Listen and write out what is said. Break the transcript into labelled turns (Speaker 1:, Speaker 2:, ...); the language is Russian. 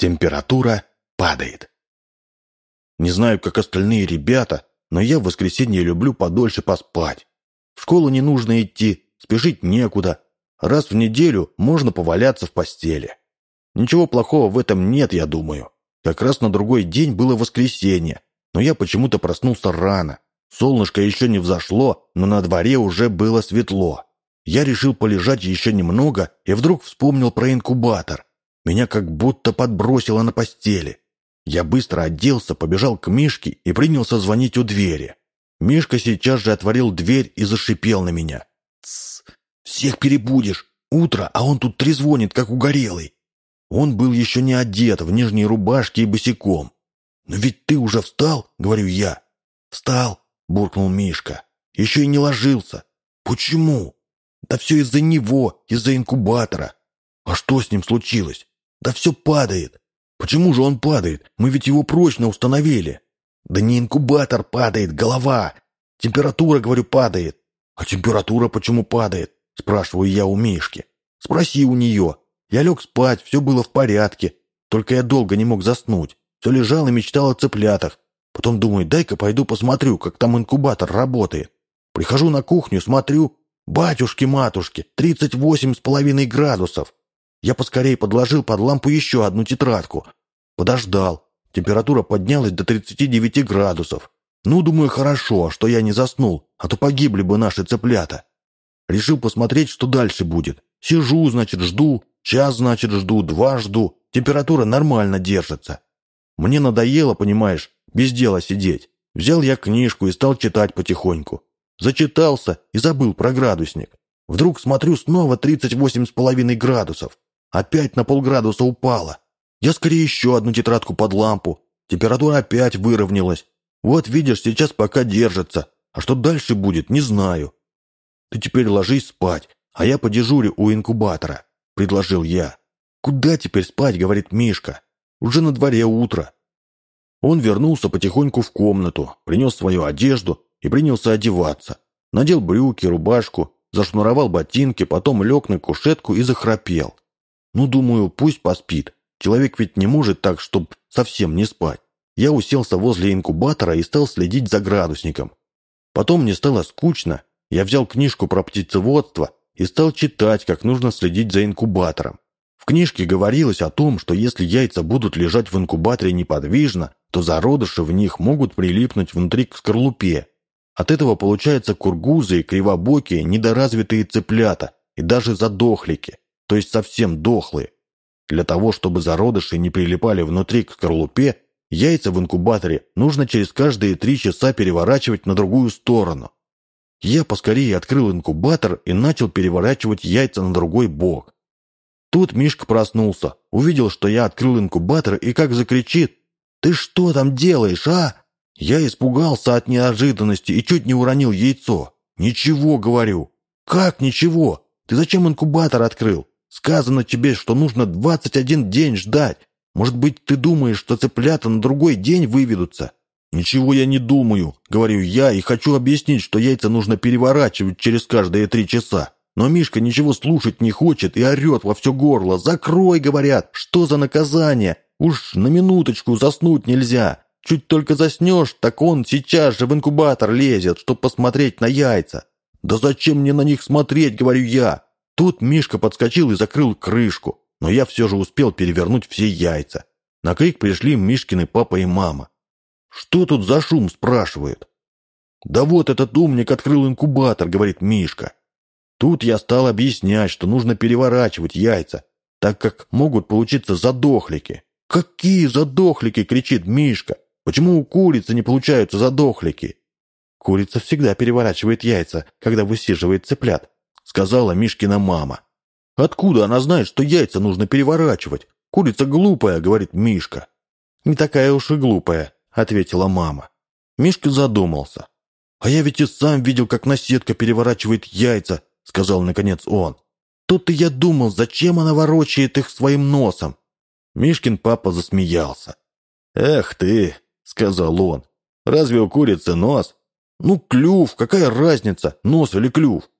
Speaker 1: Температура падает. Не знаю, как остальные ребята, но я в воскресенье люблю подольше поспать. В школу не нужно идти, спешить некуда. Раз в неделю можно поваляться в постели. Ничего плохого в этом нет, я думаю. Как раз на другой день было воскресенье, но я почему-то проснулся рано. Солнышко еще не взошло, но на дворе уже было светло. Я решил полежать еще немного и вдруг вспомнил про инкубатор. Меня как будто подбросило на постели. Я быстро оделся, побежал к Мишке и принялся звонить у двери. Мишка сейчас же отворил дверь и зашипел на меня. «Тссс! Всех перебудешь! Утро, а он тут трезвонит, как угорелый!» Он был еще не одет, в нижней рубашке и босиком. «Но ведь ты уже встал?» — говорю я. «Встал!» — буркнул Мишка. «Еще и не ложился. Почему?» «Да все из-за него, из-за инкубатора. А что с ним случилось? Да все падает. Почему же он падает? Мы ведь его прочно установили». «Да не инкубатор падает, голова. Температура, говорю, падает». «А температура почему падает?» — спрашиваю я у Мишки. «Спроси у нее. Я лег спать, все было в порядке. Только я долго не мог заснуть. Все лежал и мечтал о цыплятах. Потом думаю, дай-ка пойду посмотрю, как там инкубатор работает. Прихожу на кухню, смотрю. Батюшки-матушки, тридцать восемь с половиной градусов. Я поскорее подложил под лампу еще одну тетрадку. Подождал. Температура поднялась до 39 градусов. Ну, думаю, хорошо, что я не заснул, а то погибли бы наши цыплята. Решил посмотреть, что дальше будет. Сижу, значит, жду. Час, значит, жду, два жду. Температура нормально держится. Мне надоело, понимаешь, без дела сидеть. Взял я книжку и стал читать потихоньку. Зачитался и забыл про градусник. Вдруг смотрю, снова 38,5 градусов. Опять на полградуса упало. Я скорее еще одну тетрадку под лампу. Температура опять выровнялась. Вот видишь, сейчас пока держится. А что дальше будет, не знаю. Ты теперь ложись спать, а я подежурю у инкубатора предложил я. «Куда теперь спать?» — говорит Мишка. «Уже на дворе утро». Он вернулся потихоньку в комнату, принес свою одежду и принялся одеваться. Надел брюки, рубашку, зашнуровал ботинки, потом лег на кушетку и захрапел. Ну, думаю, пусть поспит. Человек ведь не может так, чтобы совсем не спать. Я уселся возле инкубатора и стал следить за градусником. Потом мне стало скучно. Я взял книжку про птицеводство и стал читать, как нужно следить за инкубатором. В книжке говорилось о том, что если яйца будут лежать в инкубаторе неподвижно, то зародыши в них могут прилипнуть внутри к скорлупе. От этого получаются кургузы и кривобокие, недоразвитые цыплята и даже задохлики, то есть совсем дохлые. Для того, чтобы зародыши не прилипали внутри к скорлупе, яйца в инкубаторе нужно через каждые три часа переворачивать на другую сторону. Я поскорее открыл инкубатор и начал переворачивать яйца на другой бок. Тут Мишка проснулся, увидел, что я открыл инкубатор и как закричит «Ты что там делаешь, а?» Я испугался от неожиданности и чуть не уронил яйцо. «Ничего, — говорю». «Как ничего? Ты зачем инкубатор открыл? Сказано тебе, что нужно 21 день ждать. Может быть, ты думаешь, что цыплята на другой день выведутся?» «Ничего я не думаю», — говорю я, и хочу объяснить, что яйца нужно переворачивать через каждые три часа. Но Мишка ничего слушать не хочет и орет во все горло. «Закрой!» — говорят. «Что за наказание? Уж на минуточку заснуть нельзя. Чуть только заснешь, так он сейчас же в инкубатор лезет, чтобы посмотреть на яйца». «Да зачем мне на них смотреть?» — говорю я. Тут Мишка подскочил и закрыл крышку, но я все же успел перевернуть все яйца. На крик пришли Мишкины папа и мама. «Что тут за шум?» – спрашивает. «Да вот этот умник открыл инкубатор», – говорит Мишка. Тут я стал объяснять, что нужно переворачивать яйца, так как могут получиться задохлики. «Какие задохлики?» – кричит Мишка. «Почему у курицы не получаются задохлики?» «Курица всегда переворачивает яйца, когда высиживает цыплят», – сказала Мишкина мама. «Откуда она знает, что яйца нужно переворачивать? Курица глупая», – говорит Мишка. «Не такая уж и глупая», — ответила мама. Мишка задумался. «А я ведь и сам видел, как наседка переворачивает яйца», — сказал наконец он. «Тут-то я думал, зачем она ворочает их своим носом?» Мишкин папа засмеялся. «Эх ты», — сказал он, — «разве у курицы нос?» «Ну, клюв, какая разница, нос или клюв?